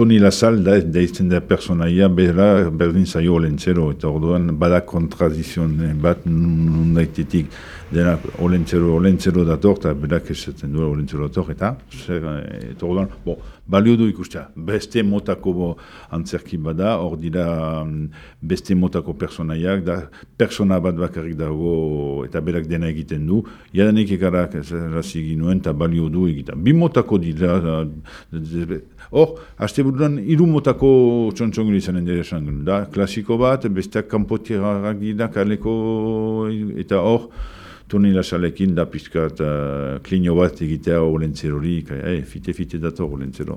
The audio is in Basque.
Toni Lasal da deitzen da personaia bera berdin zaio olentzero eta orduan bada kontradizion bat nun daitetik dena olentzero olentzero dator eta berak esaten du olentzero dator eta zer eta orduan bo, balio du ikustea. Beste motako bo, antzerki bada hor dira mm, beste motako personaiak da persona bat bakarrik dago eta berak dena egiten du. Jadanik ekarak razi ginuen eta balio du egiten. Bi motako dira hor, haste buruan irumotako txontxongin izanen dira esan da, klasiko bat, besteak kanpotiarrak dira kaleko, eta hor, Toni Lasalekin da pizkat uh, klinio bat egitea olentzerori, eh, fite-fite dator olentzero.